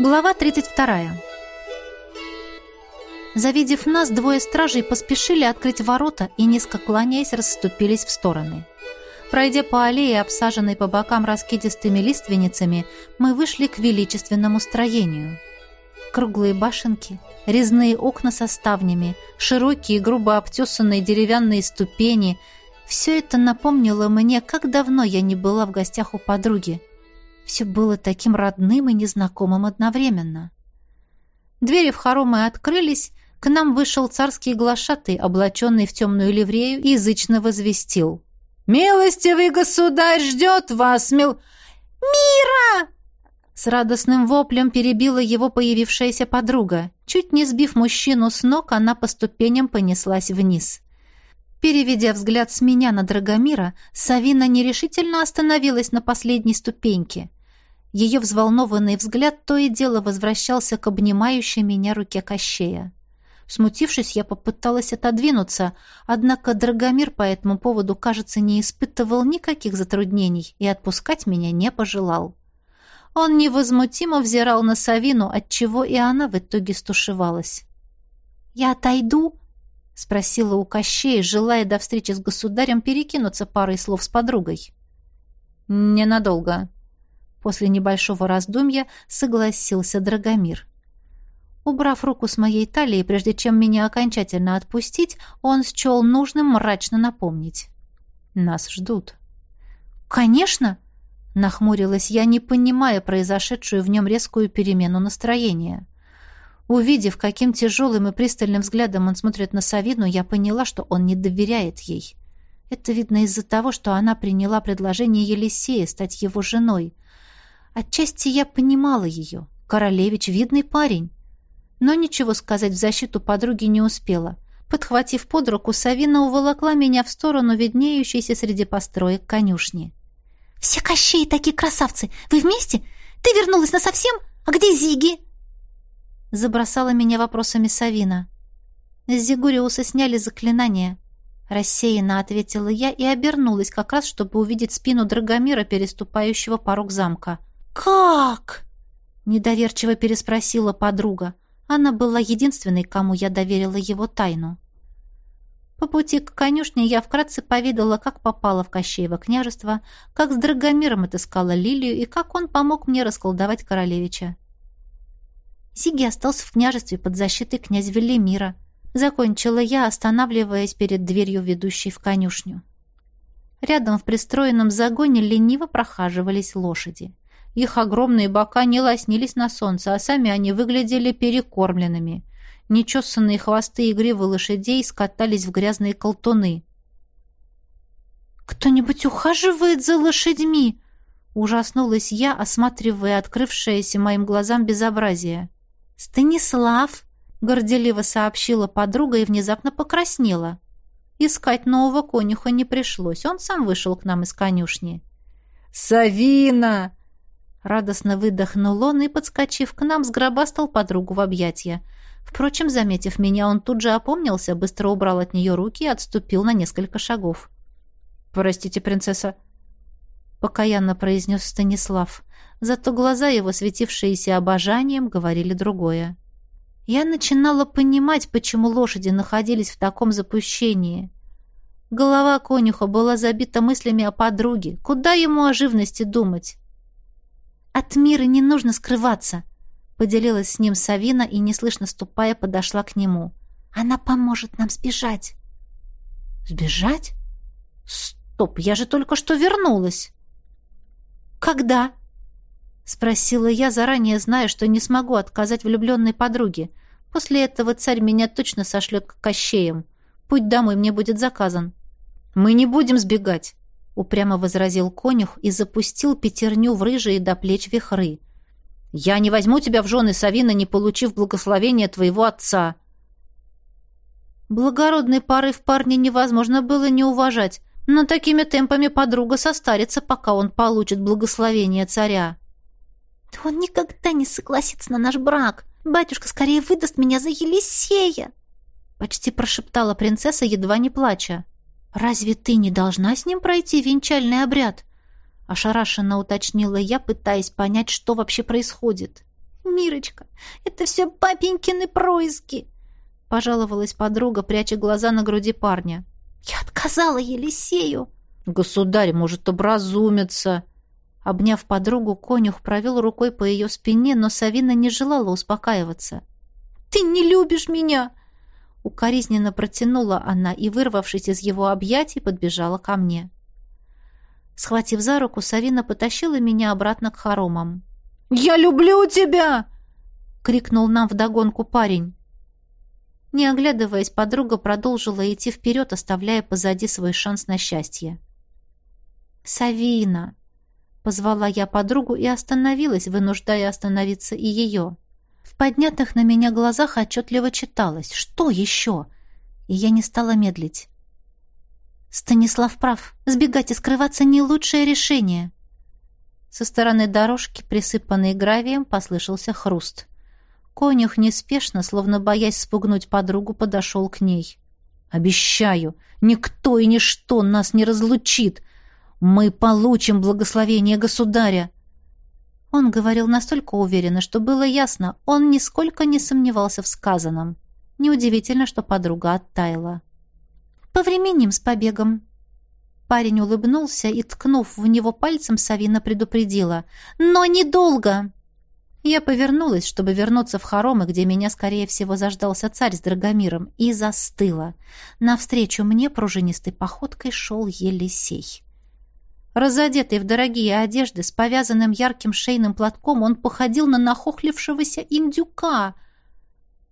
Глава 32. Завидев нас, двое стражей поспешили открыть ворота и, низко кланяясь, расступились в стороны. Пройдя по аллее, обсаженной по бокам раскидистыми лиственницами, мы вышли к величественному строению. Круглые башенки, резные окна со ставнями, широкие, грубо обтесанные деревянные ступени — все это напомнило мне, как давно я не была в гостях у подруги — все было таким родным и незнакомым одновременно. Двери в хоромы открылись, к нам вышел царский глашатый, облаченный в темную ливрею, и язычно возвестил. «Милостивый государь ждет вас, мил...» «Мира!» С радостным воплем перебила его появившаяся подруга. Чуть не сбив мужчину с ног, она по ступеням понеслась вниз. Переведя взгляд с меня на Драгомира, Савина нерешительно остановилась на последней ступеньке. Ее взволнованный взгляд то и дело возвращался к обнимающей меня руке Кощея. Смутившись, я попыталась отодвинуться, однако Драгомир по этому поводу, кажется, не испытывал никаких затруднений и отпускать меня не пожелал. Он невозмутимо взирал на Савину, отчего и она в итоге стушевалась. «Я отойду?» — спросила у Кощея, желая до встречи с государем перекинуться парой слов с подругой. «Ненадолго», После небольшого раздумья согласился Драгомир. Убрав руку с моей талии, прежде чем меня окончательно отпустить, он счел нужным мрачно напомнить. «Нас ждут». «Конечно!» — нахмурилась я, не понимая произошедшую в нем резкую перемену настроения. Увидев, каким тяжелым и пристальным взглядом он смотрит на Савину, я поняла, что он не доверяет ей. Это видно из-за того, что она приняла предложение Елисея стать его женой — Отчасти я понимала ее. Королевич — видный парень. Но ничего сказать в защиту подруги не успела. Подхватив под руку, Савина уволокла меня в сторону виднеющейся среди построек конюшни. «Все кощей такие красавцы! Вы вместе? Ты вернулась насовсем? А где Зиги?» Забросала меня вопросами Савина. С Зигуриуса сняли заклинание. Рассеянно ответила я и обернулась как раз, чтобы увидеть спину Драгомира, переступающего порог замка. «Как?» — недоверчиво переспросила подруга. Она была единственной, кому я доверила его тайну. По пути к конюшне я вкратце поведала, как попала в Кощеево княжество, как с Драгомиром отыскала Лилию и как он помог мне расколдовать королевича. Сиги остался в княжестве под защитой князя Велимира. Закончила я, останавливаясь перед дверью, ведущей в конюшню. Рядом в пристроенном загоне лениво прохаживались лошади. Их огромные бока не лоснились на солнце, а сами они выглядели перекормленными. Нечесанные хвосты и гривы лошадей скатались в грязные колтуны. «Кто-нибудь ухаживает за лошадьми?» Ужаснулась я, осматривая открывшееся моим глазам безобразие. «Станислав!» — горделиво сообщила подруга и внезапно покраснела. Искать нового конюха не пришлось, он сам вышел к нам из конюшни. «Савина!» Радостно выдохнул он и, подскочив к нам, сгробастал подругу в объятия. Впрочем, заметив меня, он тут же опомнился, быстро убрал от нее руки и отступил на несколько шагов. «Простите, принцесса», — покаянно произнес Станислав. Зато глаза его, светившиеся обожанием, говорили другое. Я начинала понимать, почему лошади находились в таком запущении. Голова конюха была забита мыслями о подруге. Куда ему о живности думать? От мира не нужно скрываться, поделилась с ним Савина и неслышно ступая подошла к нему. Она поможет нам сбежать. Сбежать? Стоп, я же только что вернулась. Когда? спросила я, заранее зная, что не смогу отказать влюбленной подруге. После этого царь меня точно сошлет к кощеям. Путь домой мне будет заказан. Мы не будем сбегать, упрямо возразил конюх и запустил пятерню в рыжие до плеч вихры. «Я не возьму тебя в жены, Савина, не получив благословения твоего отца!» Благородный порыв парня невозможно было не уважать, но такими темпами подруга состарится, пока он получит благословение царя. «Да он никогда не согласится на наш брак! Батюшка скорее выдаст меня за Елисея!» Почти прошептала принцесса, едва не плача. «Разве ты не должна с ним пройти венчальный обряд?» Ошарашенно уточнила я, пытаясь понять, что вообще происходит. «Мирочка, это все папенькины происки!» — пожаловалась подруга, пряча глаза на груди парня. «Я отказала Елисею!» «Государь может образумиться!» Обняв подругу, конюх провел рукой по ее спине, но Савина не желала успокаиваться. «Ты не любишь меня!» Укоризненно протянула она и, вырвавшись из его объятий, подбежала ко мне. Схватив за руку, Савина потащила меня обратно к хоромам. «Я люблю тебя!» — крикнул нам вдогонку парень. Не оглядываясь, подруга продолжила идти вперед, оставляя позади свой шанс на счастье. «Савина!» — позвала я подругу и остановилась, вынуждая остановиться и ее. В поднятых на меня глазах отчетливо читалось «Что еще?» И я не стала медлить. «Станислав прав. Сбегать и скрываться — не лучшее решение». Со стороны дорожки, присыпанной гравием, послышался хруст. Конюх неспешно, словно боясь спугнуть подругу, подошел к ней. «Обещаю, никто и ничто нас не разлучит. Мы получим благословение государя». Он говорил настолько уверенно, что было ясно, он нисколько не сомневался в сказанном. Неудивительно, что подруга оттаяла. «Повременим с побегом». Парень улыбнулся и, ткнув в него пальцем, Савина предупредила. «Но недолго!» Я повернулась, чтобы вернуться в хоромы, где меня, скорее всего, заждался царь с Драгомиром, и застыла. Навстречу мне пружинистой походкой шел Елисей. Разодетый в дорогие одежды, с повязанным ярким шейным платком, он походил на нахохлившегося индюка.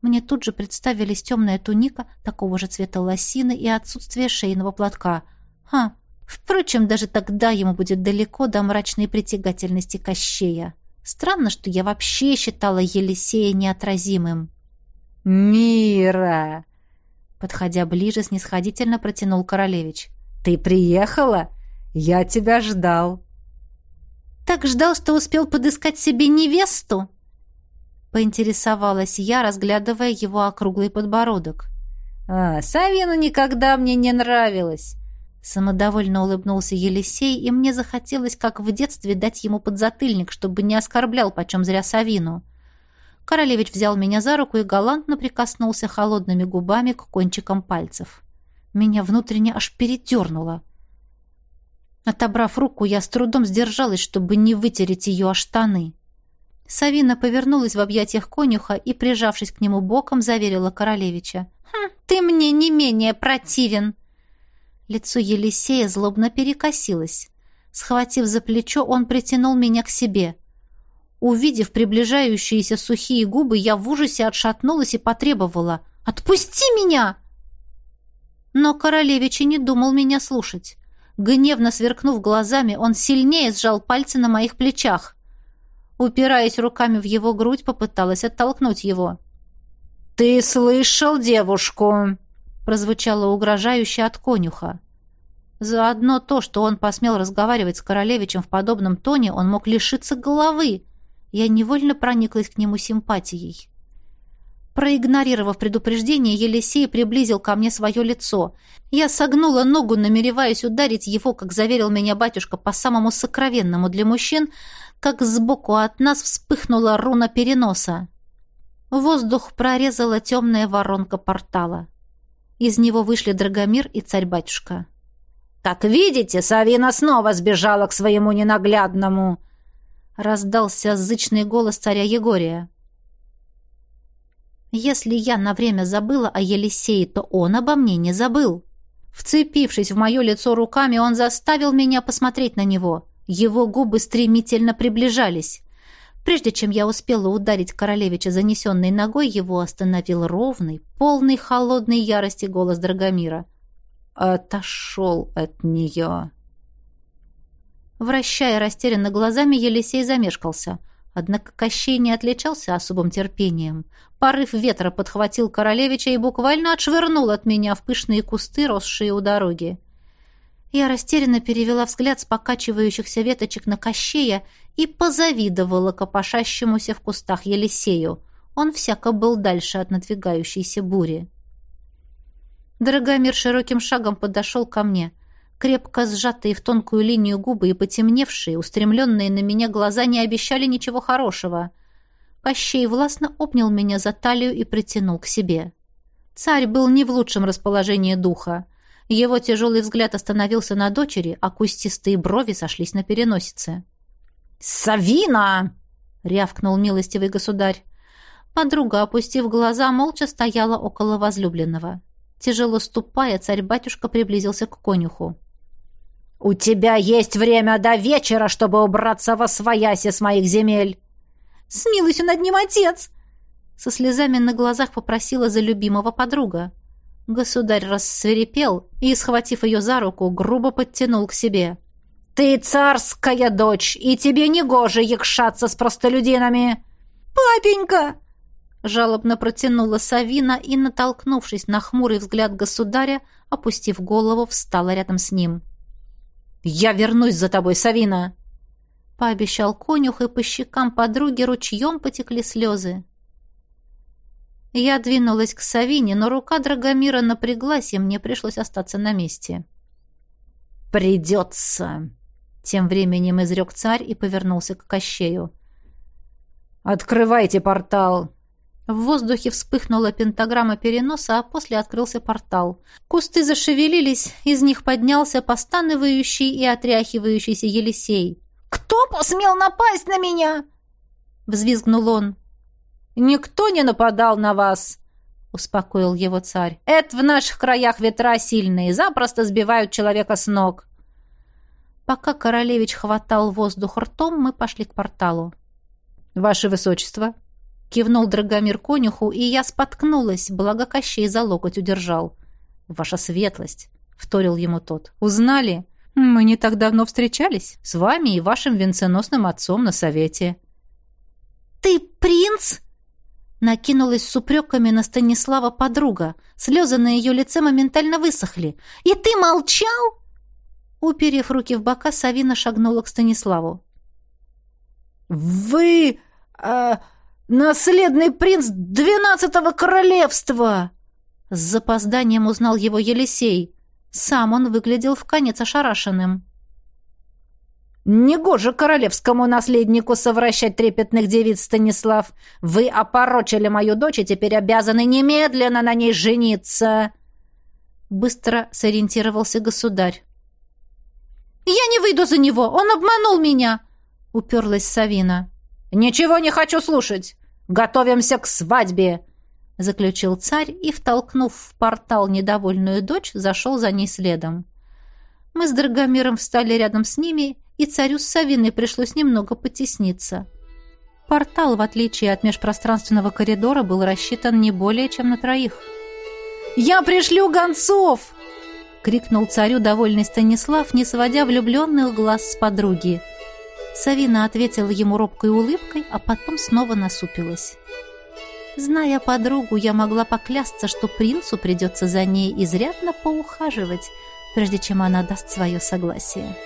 Мне тут же представились темная туника, такого же цвета лосины и отсутствие шейного платка. Ха, впрочем, даже тогда ему будет далеко до мрачной притягательности Кощея. Странно, что я вообще считала Елисея неотразимым. «Мира!» Подходя ближе, снисходительно протянул королевич. «Ты приехала? Я тебя ждал». «Так ждал, что успел подыскать себе невесту?» Поинтересовалась я, разглядывая его округлый подбородок. «А, Савина никогда мне не нравилась. Самодовольно улыбнулся Елисей, и мне захотелось, как в детстве, дать ему подзатыльник, чтобы не оскорблял почем зря Савину. Королевич взял меня за руку и галантно прикоснулся холодными губами к кончикам пальцев. Меня внутренне аж передернуло. Отобрав руку, я с трудом сдержалась, чтобы не вытереть ее о штаны. Савина повернулась в объятиях конюха и, прижавшись к нему боком, заверила королевича. «Хм, «Ты мне не менее противен!» Лицо Елисея злобно перекосилось. Схватив за плечо, он притянул меня к себе. Увидев приближающиеся сухие губы, я в ужасе отшатнулась и потребовала «Отпусти меня!» Но королевич и не думал меня слушать. Гневно сверкнув глазами, он сильнее сжал пальцы на моих плечах. Упираясь руками в его грудь, попыталась оттолкнуть его. «Ты слышал девушку?» прозвучало угрожающе от конюха. Заодно то, что он посмел разговаривать с королевичем в подобном тоне, он мог лишиться головы. Я невольно прониклась к нему симпатией. Проигнорировав предупреждение, Елисей приблизил ко мне свое лицо. Я согнула ногу, намереваясь ударить его, как заверил меня батюшка, по самому сокровенному для мужчин, как сбоку от нас вспыхнула руна переноса. Воздух прорезала темная воронка портала. Из него вышли Драгомир и царь-батюшка. «Как видите, Савина снова сбежала к своему ненаглядному!» Раздался зычный голос царя Егория. «Если я на время забыла о Елисее, то он обо мне не забыл». Вцепившись в мое лицо руками, он заставил меня посмотреть на него. Его губы стремительно приближались. Прежде чем я успела ударить королевича занесенной ногой, его остановил ровный, полный холодной ярости голос Драгомира. «Отошел от нее». Вращая растерянно глазами, Елисей замешкался. Однако Кощей не отличался особым терпением. Порыв ветра подхватил королевича и буквально отшвырнул от меня в пышные кусты, росшие у дороги. Я растерянно перевела взгляд с покачивающихся веточек на Кощея и позавидовала копошащемуся в кустах Елисею. Он всяко был дальше от надвигающейся бури. Дорогомир широким шагом подошел ко мне. Крепко сжатые в тонкую линию губы и потемневшие, устремленные на меня глаза не обещали ничего хорошего. Кощей властно обнял меня за талию и притянул к себе. Царь был не в лучшем расположении духа. Его тяжелый взгляд остановился на дочери, а кустистые брови сошлись на переносице. «Савина!» — рявкнул милостивый государь. Подруга, опустив глаза, молча стояла около возлюбленного. Тяжело ступая, царь-батюшка приблизился к конюху. «У тебя есть время до вечера, чтобы убраться во свояси с моих земель!» «Смилуйся над ним, отец!» Со слезами на глазах попросила за любимого подруга. Государь рассверепел и, схватив ее за руку, грубо подтянул к себе. «Ты царская дочь, и тебе не гоже якшаться с простолюдинами!» «Папенька!» Жалобно протянула Савина и, натолкнувшись на хмурый взгляд государя, опустив голову, встала рядом с ним. «Я вернусь за тобой, Савина!» Пообещал конюх, и по щекам подруги ручьем потекли слезы. Я двинулась к Савине, но рука Драгомира напряглась, и мне пришлось остаться на месте. «Придется!» Тем временем изрек царь и повернулся к Кощею. «Открывайте портал!» В воздухе вспыхнула пентаграмма переноса, а после открылся портал. Кусты зашевелились, из них поднялся постанывающий и отряхивающийся Елисей. «Кто посмел напасть на меня?» — взвизгнул он. «Никто не нападал на вас», — успокоил его царь. «Это в наших краях ветра сильные, запросто сбивают человека с ног». Пока королевич хватал воздух ртом, мы пошли к порталу. «Ваше высочество», Кивнул Драгомир конюху, и я споткнулась, благо Кощей за локоть удержал. «Ваша светлость!» — вторил ему тот. «Узнали? Мы не так давно встречались. С вами и вашим венценосным отцом на совете». «Ты принц?» Накинулась с упреками на Станислава подруга. Слезы на ее лице моментально высохли. «И ты молчал?» Уперев руки в бока, Савина шагнула к Станиславу. «Вы... Э, «Наследный принц двенадцатого королевства!» С запозданием узнал его Елисей. Сам он выглядел в конец ошарашенным. «Негоже королевскому наследнику совращать трепетных девиц, Станислав. Вы опорочили мою дочь и теперь обязаны немедленно на ней жениться!» Быстро сориентировался государь. «Я не выйду за него! Он обманул меня!» — уперлась Савина. «Ничего не хочу слушать! Готовимся к свадьбе!» заключил царь и, втолкнув в портал недовольную дочь, зашел за ней следом. Мы с Драгомиром встали рядом с ними, и царю с Савиной пришлось немного потесниться. Портал, в отличие от межпространственного коридора, был рассчитан не более чем на троих. «Я пришлю гонцов!» — крикнул царю довольный Станислав, не сводя влюбленных глаз с подруги. Савина ответила ему робкой улыбкой, а потом снова насупилась. Зная подругу, я могла поклясться, что принцу придется за ней изрядно поухаживать, прежде чем она даст свое согласие.